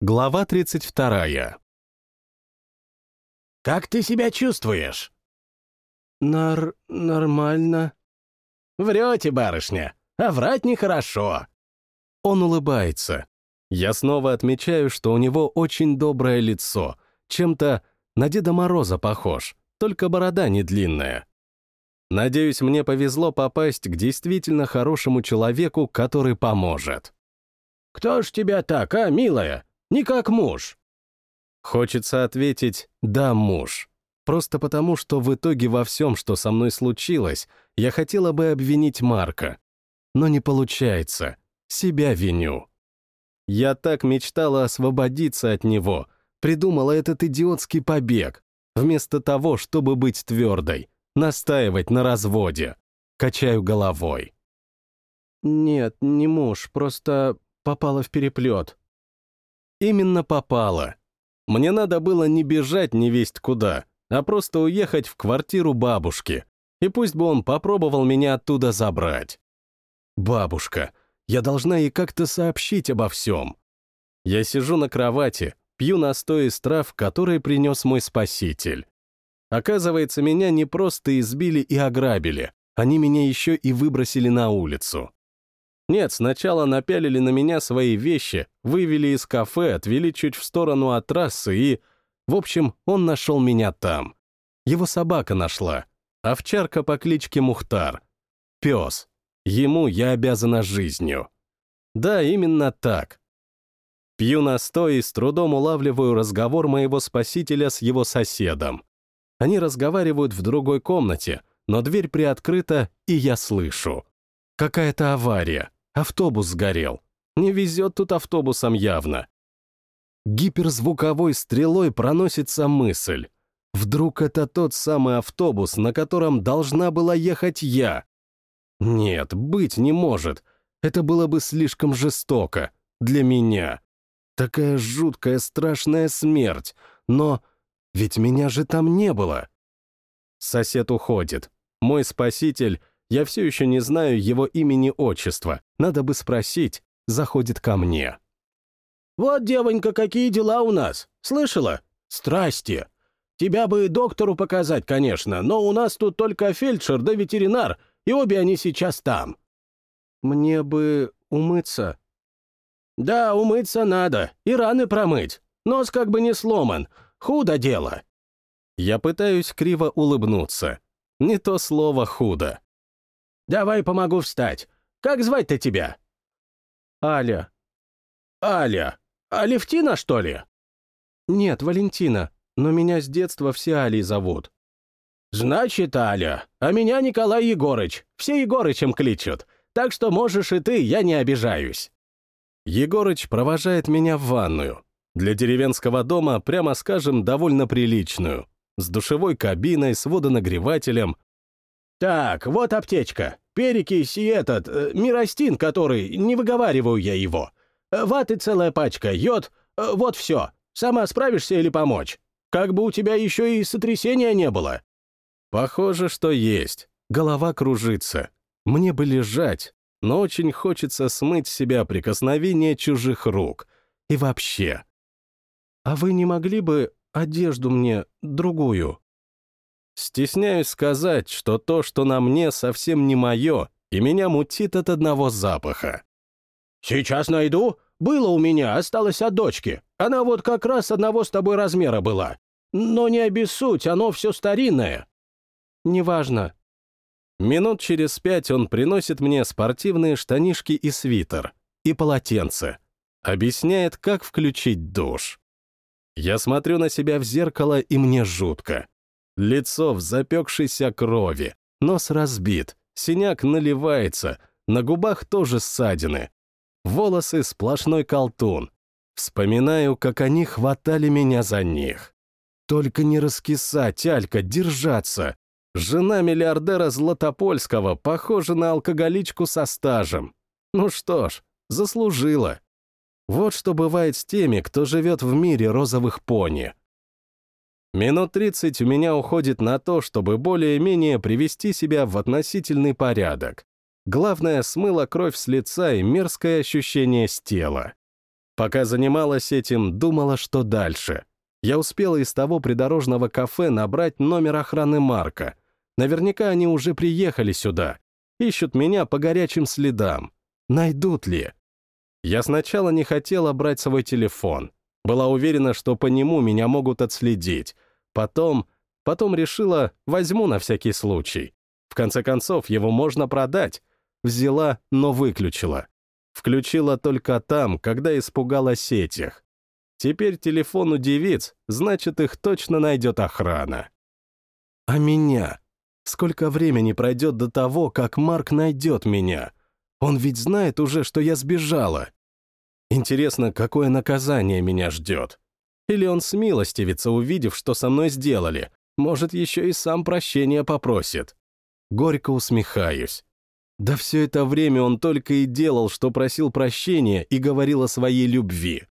Глава 32. «Как ты себя чувствуешь?» Нар... нормально. «Врете, барышня, а врать нехорошо». Он улыбается. Я снова отмечаю, что у него очень доброе лицо, чем-то на Деда Мороза похож, только борода не длинная. Надеюсь, мне повезло попасть к действительно хорошему человеку, который поможет. «Кто ж тебя так, а, милая? Не как муж». Хочется ответить «да, муж». Просто потому, что в итоге во всем, что со мной случилось, я хотела бы обвинить Марка. Но не получается. Себя виню. Я так мечтала освободиться от него, придумала этот идиотский побег, вместо того, чтобы быть твердой, настаивать на разводе. Качаю головой. Нет, не муж, просто попала в переплет. Именно попала. Мне надо было не бежать не весть куда, а просто уехать в квартиру бабушки, и пусть бы он попробовал меня оттуда забрать. Бабушка, я должна ей как-то сообщить обо всем. Я сижу на кровати, пью настой из трав, который принес мой спаситель. Оказывается, меня не просто избили и ограбили, они меня еще и выбросили на улицу. Нет, сначала напялили на меня свои вещи, вывели из кафе, отвели чуть в сторону от трассы и... В общем, он нашел меня там. Его собака нашла. Овчарка по кличке Мухтар. Пес. Ему я обязана жизнью. Да, именно так. Пью настой и с трудом улавливаю разговор моего спасителя с его соседом. Они разговаривают в другой комнате, но дверь приоткрыта, и я слышу. Какая-то авария. Автобус сгорел. Не везет тут автобусом явно. Гиперзвуковой стрелой проносится мысль. Вдруг это тот самый автобус, на котором должна была ехать я? Нет, быть не может. Это было бы слишком жестоко. Для меня. Такая жуткая, страшная смерть. Но ведь меня же там не было. Сосед уходит. Мой спаситель я все еще не знаю его имени-отчества. Надо бы спросить. Заходит ко мне. «Вот, девонька, какие дела у нас. Слышала? Страсти. Тебя бы доктору показать, конечно, но у нас тут только фельдшер да ветеринар, и обе они сейчас там». «Мне бы умыться». «Да, умыться надо, и раны промыть. Нос как бы не сломан. Худо дело». Я пытаюсь криво улыбнуться. Не то слово «худо». Давай помогу встать. Как звать-то тебя?» «Аля». «Аля? Алевтина, что ли?» «Нет, Валентина, но меня с детства все Али зовут». «Значит, Аля, а меня Николай Егорыч. Все Егорычем кличут. Так что можешь и ты, я не обижаюсь». Егорыч провожает меня в ванную. Для деревенского дома, прямо скажем, довольно приличную. С душевой кабиной, с водонагревателем, «Так, вот аптечка. Перекись и этот, э, миростин, который, не выговариваю я его. Э, ваты целая пачка, йод, э, вот все. Сама справишься или помочь? Как бы у тебя еще и сотрясения не было». «Похоже, что есть. Голова кружится. Мне бы лежать, но очень хочется смыть с себя прикосновение чужих рук. И вообще. А вы не могли бы одежду мне другую?» Стесняюсь сказать, что то, что на мне, совсем не мое, и меня мутит от одного запаха. «Сейчас найду. Было у меня, осталось от дочки. Она вот как раз одного с тобой размера была. Но не обессудь, оно все старинное». «Неважно». Минут через пять он приносит мне спортивные штанишки и свитер, и полотенце. Объясняет, как включить душ. Я смотрю на себя в зеркало, и мне жутко. Лицо в запекшейся крови, нос разбит, синяк наливается, на губах тоже ссадины. Волосы сплошной колтун. Вспоминаю, как они хватали меня за них. Только не раскисать, Алька, держаться. Жена миллиардера Златопольского похожа на алкоголичку со стажем. Ну что ж, заслужила. Вот что бывает с теми, кто живет в мире розовых пони. Минут 30 у меня уходит на то, чтобы более-менее привести себя в относительный порядок. Главное, смыло кровь с лица и мерзкое ощущение с тела. Пока занималась этим, думала, что дальше. Я успела из того придорожного кафе набрать номер охраны Марка. Наверняка они уже приехали сюда. Ищут меня по горячим следам. Найдут ли? Я сначала не хотела брать свой телефон. Была уверена, что по нему меня могут отследить. Потом... Потом решила, возьму на всякий случай. В конце концов, его можно продать. Взяла, но выключила. Включила только там, когда испугалась этих. Теперь телефон у девиц, значит, их точно найдет охрана. А меня? Сколько времени пройдет до того, как Марк найдет меня? Он ведь знает уже, что я сбежала. Интересно, какое наказание меня ждет? Или он смилостивится, увидев, что со мной сделали? Может, еще и сам прощения попросит. Горько усмехаюсь. Да все это время он только и делал, что просил прощения и говорил о своей любви.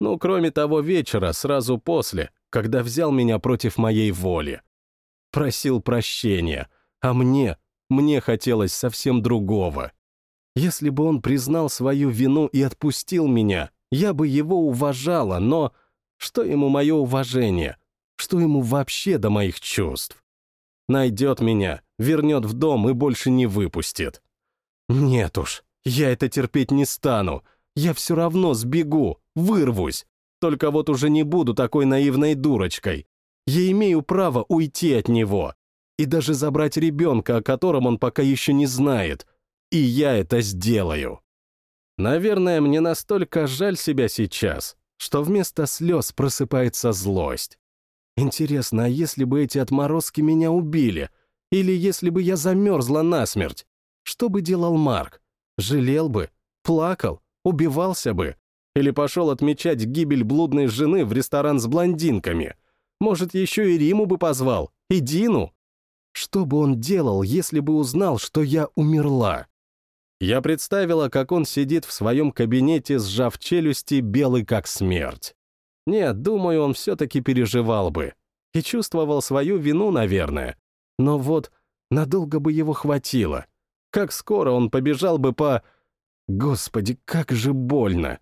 Ну, кроме того вечера, сразу после, когда взял меня против моей воли. Просил прощения, а мне, мне хотелось совсем другого. Если бы он признал свою вину и отпустил меня, я бы его уважала, но что ему мое уважение? Что ему вообще до моих чувств? Найдет меня, вернет в дом и больше не выпустит. Нет уж, я это терпеть не стану. Я все равно сбегу, вырвусь. Только вот уже не буду такой наивной дурочкой. Я имею право уйти от него. И даже забрать ребенка, о котором он пока еще не знает. И я это сделаю. Наверное, мне настолько жаль себя сейчас, что вместо слез просыпается злость. Интересно, а если бы эти отморозки меня убили? Или если бы я замерзла насмерть? Что бы делал Марк? Жалел бы? Плакал? Убивался бы? Или пошел отмечать гибель блудной жены в ресторан с блондинками? Может, еще и Риму бы позвал? И Дину? Что бы он делал, если бы узнал, что я умерла? Я представила, как он сидит в своем кабинете, сжав челюсти, белый как смерть. Нет, думаю, он все-таки переживал бы. И чувствовал свою вину, наверное. Но вот надолго бы его хватило. Как скоро он побежал бы по... Господи, как же больно!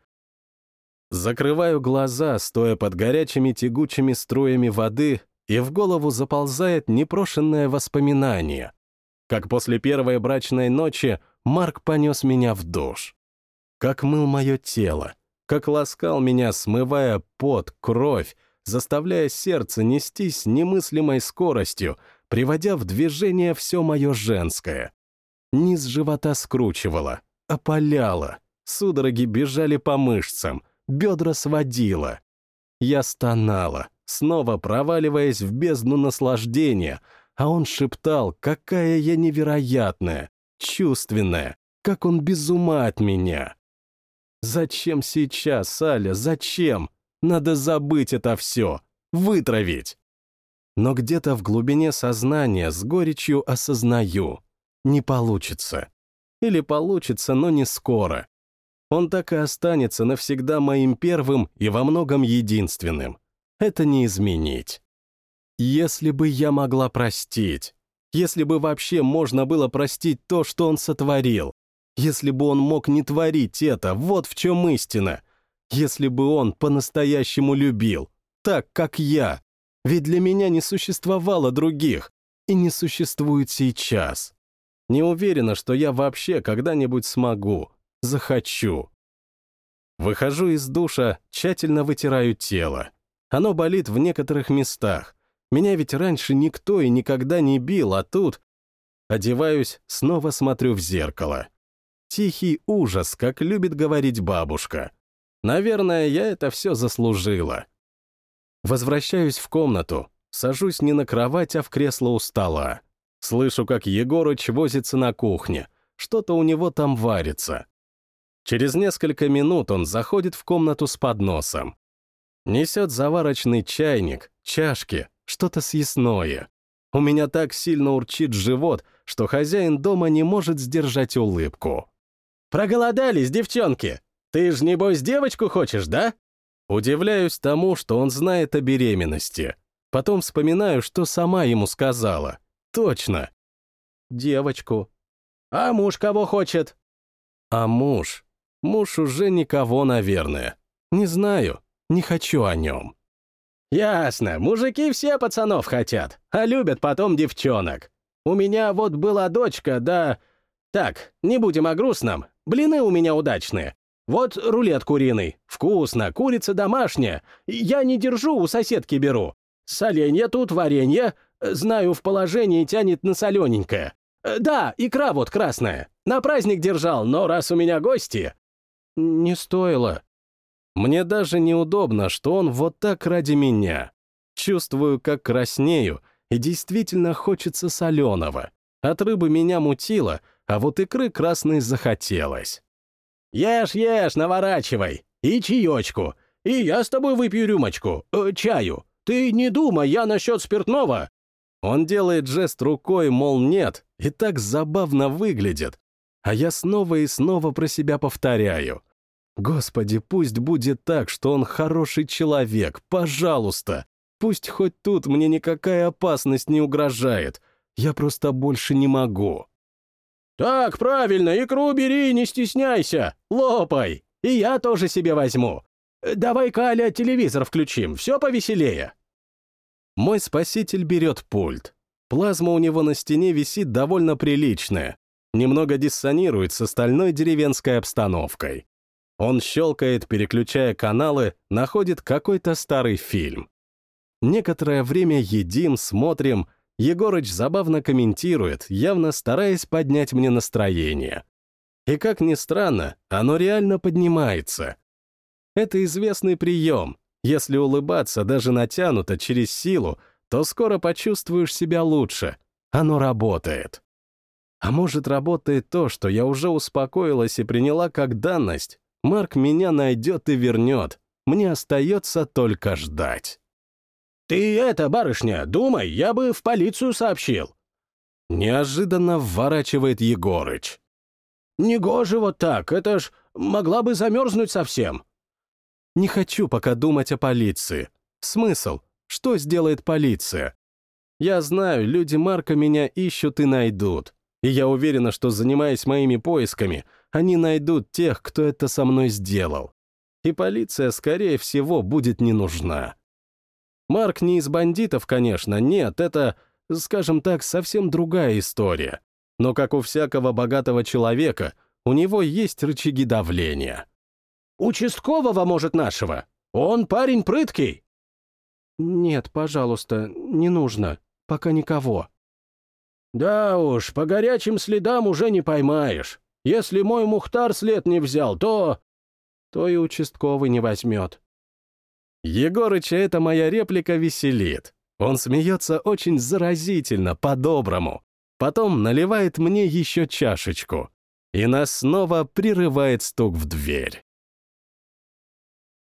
Закрываю глаза, стоя под горячими тягучими струями воды, и в голову заползает непрошенное воспоминание. Как после первой брачной ночи Марк понес меня в душ. Как мыл мое тело, как ласкал меня, смывая пот, кровь, заставляя сердце нестись немыслимой скоростью, приводя в движение все мое женское. Низ живота скручивало, опаляло, судороги бежали по мышцам, бедра сводило. Я стонала, снова проваливаясь в бездну наслаждения, а он шептал, какая я невероятная, чувственная, как он без ума от меня. Зачем сейчас, Аля, зачем? Надо забыть это все, вытравить. Но где-то в глубине сознания с горечью осознаю. Не получится. Или получится, но не скоро. Он так и останется навсегда моим первым и во многом единственным. Это не изменить. Если бы я могла простить, если бы вообще можно было простить то, что он сотворил, если бы он мог не творить это, вот в чем истина. Если бы он по-настоящему любил, так, как я. Ведь для меня не существовало других, и не существует сейчас. Не уверена, что я вообще когда-нибудь смогу, захочу. Выхожу из душа, тщательно вытираю тело. Оно болит в некоторых местах. Меня ведь раньше никто и никогда не бил, а тут... Одеваюсь, снова смотрю в зеркало. Тихий ужас, как любит говорить бабушка. Наверное, я это все заслужила. Возвращаюсь в комнату, сажусь не на кровать, а в кресло у стола. Слышу, как Егорыч возится на кухне. Что-то у него там варится. Через несколько минут он заходит в комнату с подносом. Несет заварочный чайник, чашки, что-то съестное. У меня так сильно урчит живот, что хозяин дома не может сдержать улыбку. «Проголодались, девчонки! Ты ж, небось, девочку хочешь, да?» Удивляюсь тому, что он знает о беременности. Потом вспоминаю, что сама ему сказала. Точно. Девочку. А муж кого хочет? А муж? Муж уже никого, наверное. Не знаю, не хочу о нем. Ясно, мужики все пацанов хотят, а любят потом девчонок. У меня вот была дочка, да... Так, не будем о грустном. Блины у меня удачные. Вот рулет куриный. Вкусно, курица домашняя. Я не держу, у соседки беру. Соленья тут, варенье. Знаю, в положении тянет на солененькое. Да, икра вот красная. На праздник держал, но раз у меня гости... Не стоило. Мне даже неудобно, что он вот так ради меня. Чувствую, как краснею, и действительно хочется соленого. От рыбы меня мутило, а вот икры красной захотелось. «Ешь, ешь, наворачивай! И чаечку! И я с тобой выпью рюмочку, э, чаю! Ты не думай, я насчет спиртного!» Он делает жест рукой, мол, нет, и так забавно выглядит. А я снова и снова про себя повторяю. Господи, пусть будет так, что он хороший человек, пожалуйста. Пусть хоть тут мне никакая опасность не угрожает. Я просто больше не могу. «Так, правильно, икру бери, не стесняйся, лопай, и я тоже себе возьму. Давай-ка, Аля, телевизор включим, все повеселее». Мой спаситель берет пульт. Плазма у него на стене висит довольно приличная, немного диссонирует с остальной деревенской обстановкой. Он щелкает, переключая каналы, находит какой-то старый фильм. Некоторое время едим, смотрим, Егорыч забавно комментирует, явно стараясь поднять мне настроение. И как ни странно, оно реально поднимается. Это известный прием. Если улыбаться даже натянуто через силу, то скоро почувствуешь себя лучше. Оно работает. А может, работает то, что я уже успокоилась и приняла как данность. Марк меня найдет и вернет. Мне остается только ждать. «Ты это, барышня, думай, я бы в полицию сообщил». Неожиданно вворачивает Егорыч. «Негоже вот так, это ж могла бы замерзнуть совсем». Не хочу пока думать о полиции. Смысл? Что сделает полиция? Я знаю, люди Марка меня ищут и найдут. И я уверена, что, занимаясь моими поисками, они найдут тех, кто это со мной сделал. И полиция, скорее всего, будет не нужна. Марк не из бандитов, конечно, нет, это, скажем так, совсем другая история. Но, как у всякого богатого человека, у него есть рычаги давления. «Участкового, может, нашего? Он парень прыткий!» «Нет, пожалуйста, не нужно. Пока никого». «Да уж, по горячим следам уже не поймаешь. Если мой Мухтар след не взял, то...» «То и участковый не возьмет», Егорыча эта моя реплика веселит. Он смеется очень заразительно, по-доброму. Потом наливает мне еще чашечку. И нас снова прерывает стук в дверь.